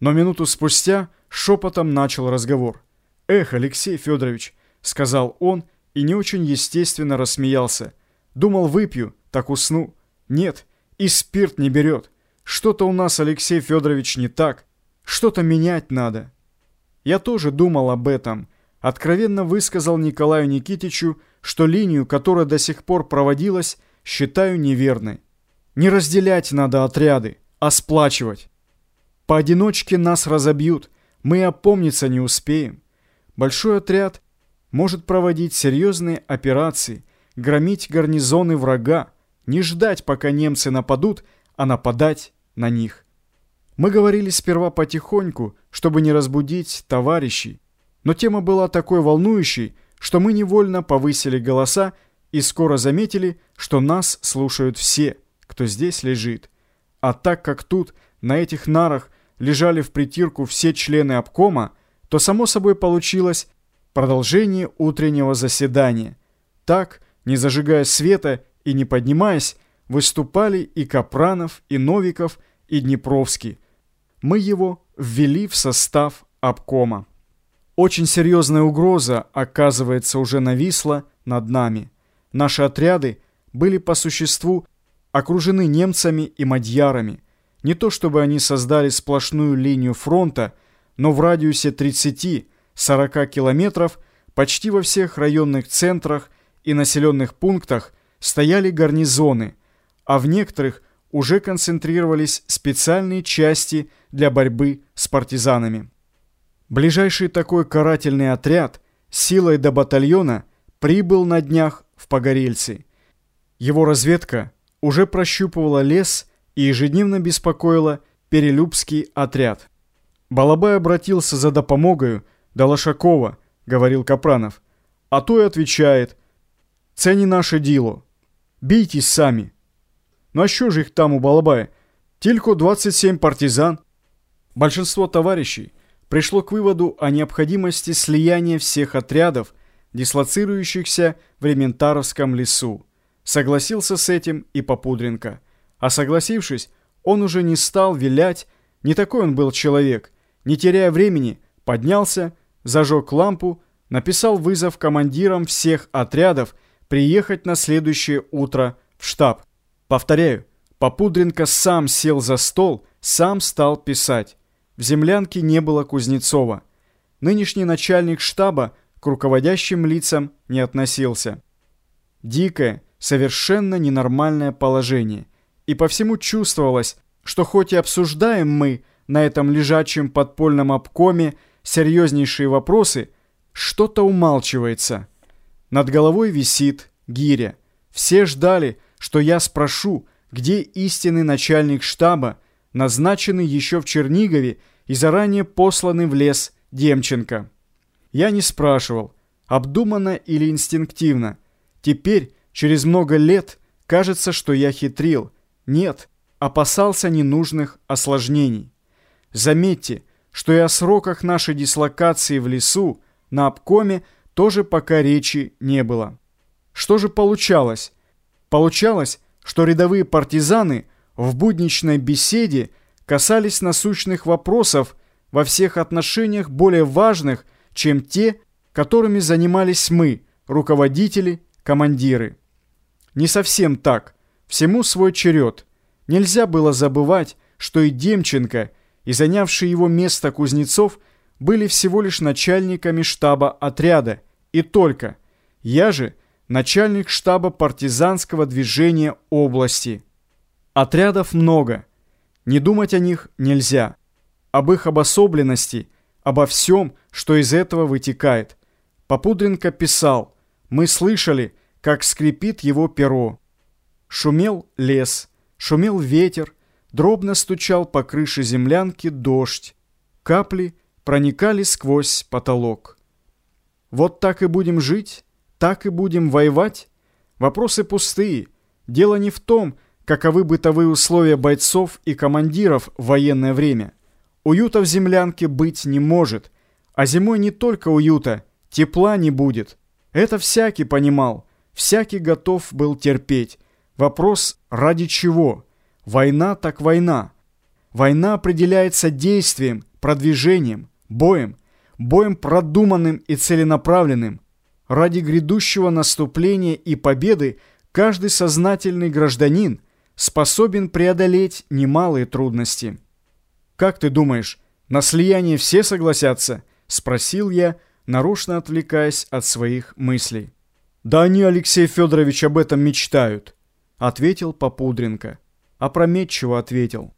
Но минуту спустя шепотом начал разговор. «Эх, Алексей Федорович», — сказал он и не очень естественно рассмеялся. «Думал, выпью, так усну. Нет, и спирт не берет. Что-то у нас, Алексей Федорович, не так. Что-то менять надо». Я тоже думал об этом. Откровенно высказал Николаю Никитичу, что линию, которая до сих пор проводилась, считаю неверной. Не разделять надо отряды, а сплачивать. Поодиночке нас разобьют, мы опомниться не успеем. Большой отряд может проводить серьезные операции, громить гарнизоны врага, не ждать, пока немцы нападут, а нападать на них. Мы говорили сперва потихоньку, чтобы не разбудить товарищей, но тема была такой волнующей, что мы невольно повысили голоса и скоро заметили, что нас слушают все, кто здесь лежит. А так как тут, на этих нарах, лежали в притирку все члены обкома, то само собой получилось продолжение утреннего заседания. Так, не зажигая света и не поднимаясь, выступали и Капранов, и Новиков, и Днепровский. Мы его ввели в состав обкома. Очень серьезная угроза, оказывается, уже нависла над нами. Наши отряды были по существу окружены немцами и мадьярами – не то чтобы они создали сплошную линию фронта, но в радиусе 30-40 километров почти во всех районных центрах и населенных пунктах стояли гарнизоны, а в некоторых уже концентрировались специальные части для борьбы с партизанами. Ближайший такой карательный отряд силой до батальона прибыл на днях в Погорельцы. Его разведка уже прощупывала лес и ежедневно беспокоила Перелюбский отряд. Балабай обратился за допомогою до Лошакова, говорил Капранов. А то и отвечает, «Це не наше діло. Бійтесь сами». Ну а що ж их там у Балабая? Тільки 27 партизан. Большинство товарищей пришло к выводу о необходимости слияния всех отрядов, дислоцирующихся в Рементаровском лесу. Согласился с этим и Попудренко. а согласившись, он уже не стал вилять, не такой он был человек. Не теряя времени, поднялся, зажег лампу, написал вызов командирам всех отрядов приехать на следующее утро в штаб. Повторяю, Попудренко сам сел за стол, сам стал писать. В землянке не было Кузнецова. Нынешний начальник штаба к руководящим лицам не относился. Дикое, совершенно ненормальное положение – и по всему чувствовалось, что хоть и обсуждаем мы на этом лежачем подпольном обкоме серьезнейшие вопросы, что-то умалчивается. Над головой висит гиря. Все ждали, что я спрошу, где истинный начальник штаба, назначенный еще в Чернигове и заранее посланный в лес Демченко. Я не спрашивал, обдуманно или инстинктивно. Теперь, через много лет, кажется, что я хитрил – нет, опасался ненужных осложнений. Заметьте, что и о сроках нашей дислокации в лесу на обкоме тоже пока речи не было. Что же получалось? Получалось, что рядовые партизаны в будничной беседе касались насущных вопросов во всех отношениях более важных, чем те, которыми занимались мы, руководители, командиры. Не совсем так. Всему свой черед. Нельзя было забывать, что и Демченко, и занявший его место Кузнецов были всего лишь начальниками штаба отряда, и только. Я же начальник штаба партизанского движения области. Отрядов много. Не думать о них нельзя. Об их обособленности, обо всем, что из этого вытекает. Попудренко писал, мы слышали, как скрипит его перо. Шумел лес, шумел ветер, дробно стучал по крыше землянки дождь. Капли проникали сквозь потолок. Вот так и будем жить, так и будем воевать? Вопросы пустые. Дело не в том, каковы бытовые условия бойцов и командиров в военное время. Уюта в землянке быть не может, а зимой не только уюта, тепла не будет. Это всякий понимал, всякий готов был терпеть. Вопрос «ради чего?» Война так война. Война определяется действием, продвижением, боем, боем продуманным и целенаправленным. Ради грядущего наступления и победы каждый сознательный гражданин способен преодолеть немалые трудности. «Как ты думаешь, на слияние все согласятся?» – спросил я, нарочно отвлекаясь от своих мыслей. «Да они, Алексей Федорович, об этом мечтают», — ответил Попудренко. Опрометчиво ответил.